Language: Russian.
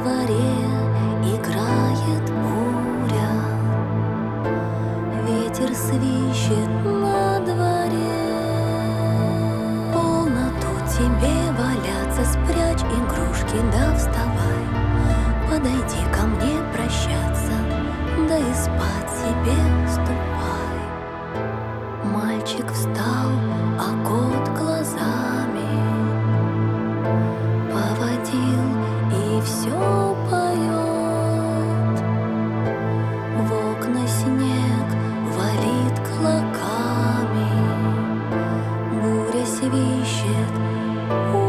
дворе играет буря, Ветер свищет на дворе. Полно тут тебе валяться, спрячь игрушки, да вставай, Подойди ко мне прощаться, да и спать себе shit.